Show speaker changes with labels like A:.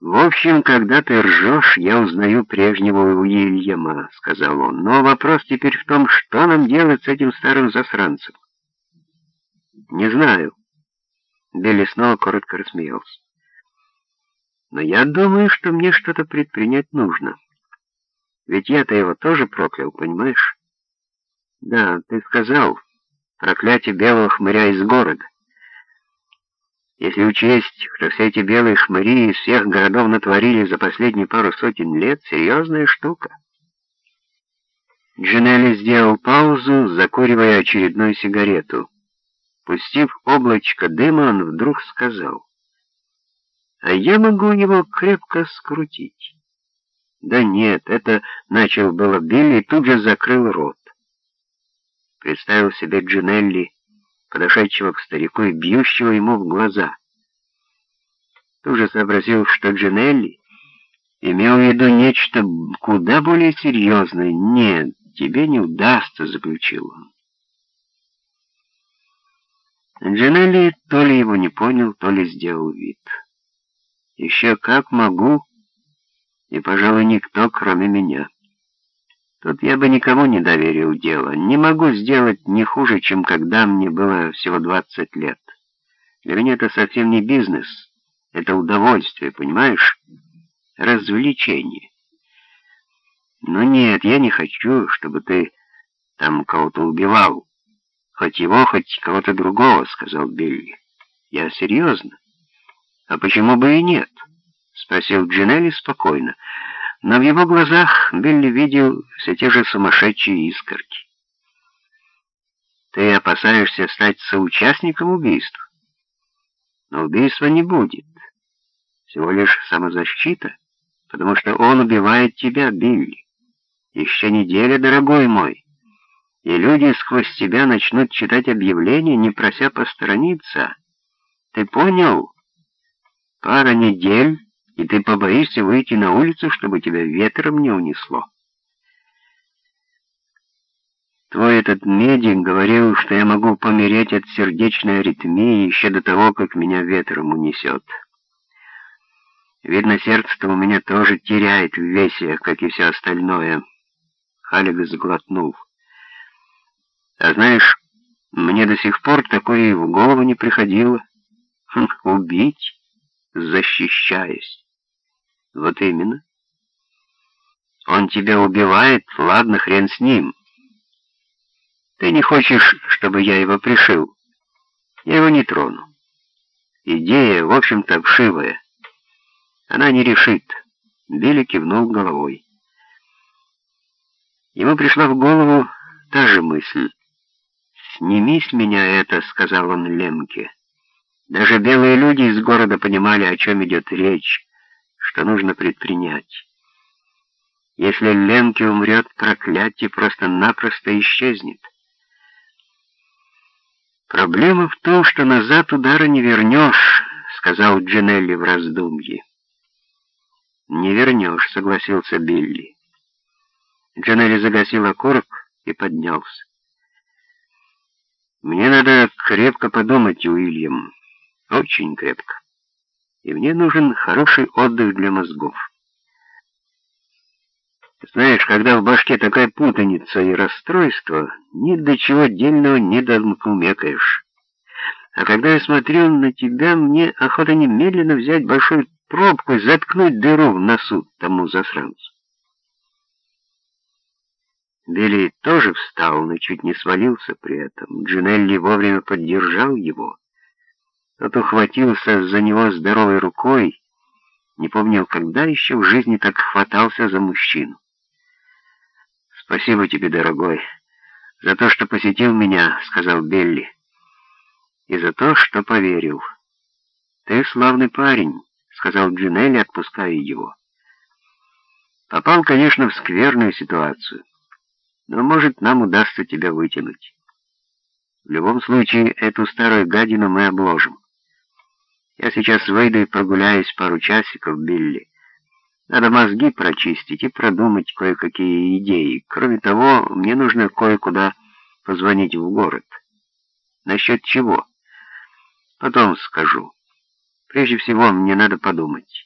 A: «В общем, когда ты ржешь, я узнаю прежнего Уильяма», — сказал он. «Но вопрос теперь в том, что нам делать с этим старым засранцем?» «Не знаю». Билли снова коротко рассмеялся. «Но я думаю, что мне что-то предпринять нужно. Ведь я-то его тоже проклял, понимаешь?» «Да, ты сказал, проклятие белого хмыря из города. Если учесть, что все эти белые хмыри из всех городов натворили за последние пару сотен лет, серьезная штука. Джинелли сделал паузу, закуривая очередную сигарету. Пустив облачко дыма, он вдруг сказал, «А я могу его крепко скрутить». «Да нет, это...» — начал было Билли и тут же закрыл рот. Представил себе Джинелли, подошедшего к старику и бьющего ему в глаза. Тут же сообразил, что Джинелли имел в виду нечто куда более серьезное. «Нет, тебе не удастся», — заключил он. Джинелли то ли его не понял, то ли сделал вид. «Еще как могу, и, пожалуй, никто, кроме меня». Тут я бы никому не доверил дело. Не могу сделать не хуже, чем когда мне было всего 20 лет. Для меня это совсем не бизнес. Это удовольствие, понимаешь? Развлечение. Но нет, я не хочу, чтобы ты там кого-то убивал. Хоть его, хоть кого-то другого, сказал Билли. Я серьезно. А почему бы и нет? Спросил Джинелли спокойно но в его глазах Билли видел все те же сумасшедшие искорки. «Ты опасаешься стать соучастником убийства?» «Но убийства не будет. Всего лишь самозащита, потому что он убивает тебя, Билли. Еще неделя, дорогой мой, и люди сквозь тебя начнут читать объявления, не прося посторониться. Ты понял? Пара недель...» и ты побоишься выйти на улицу, чтобы тебя ветром не унесло. Твой этот медик говорил, что я могу помереть от сердечной аритмии еще до того, как меня ветром унесет. Видно, сердце-то у меня тоже теряет в весе, как и все остальное. Халик заглотнул. А знаешь, мне до сих пор такое и в голову не приходило. Хм, убить, защищаясь. Вот именно. Он тебя убивает, ладно, хрен с ним. Ты не хочешь, чтобы я его пришил? Я его не трону. Идея, в общем-то, вшивая. Она не решит. Билли кивнул головой. Ему пришла в голову та же мысль. «Сними с меня это», — сказал он Лемке. Даже белые люди из города понимали, о чем идет речь что нужно предпринять. Если Ленки умрет, проклятие просто-напросто исчезнет. «Проблема в том, что назад удара не вернешь», — сказал Джинелли в раздумье. «Не вернешь», — согласился Билли. Джинелли загасил окурок и поднялся. «Мне надо крепко подумать, Уильям, очень крепко» и мне нужен хороший отдых для мозгов. Знаешь, когда в башке такая путаница и расстройство, ни до чего дельного не докумекаешь. А когда я смотрю на тебя, мне охота немедленно взять большую пробку и заткнуть дыру в носу тому засранцу. Билли тоже встал, но чуть не свалился при этом. Джинелли вовремя поддержал его. Тот ухватился за него здоровой рукой, не помнил, когда еще в жизни так хватался за мужчину. «Спасибо тебе, дорогой, за то, что посетил меня», — сказал Белли, — «и за то, что поверил». «Ты славный парень», — сказал Джинелли, отпуская его. «Попал, конечно, в скверную ситуацию, но, может, нам удастся тебя вытянуть. В любом случае, эту старую гадину мы обложим». Я сейчас выйду и прогуляюсь пару часиков, Билли. Надо мозги прочистить и продумать кое-какие идеи. Кроме того, мне нужно кое-куда позвонить в город. Насчет чего? Потом скажу. Прежде всего, мне надо подумать.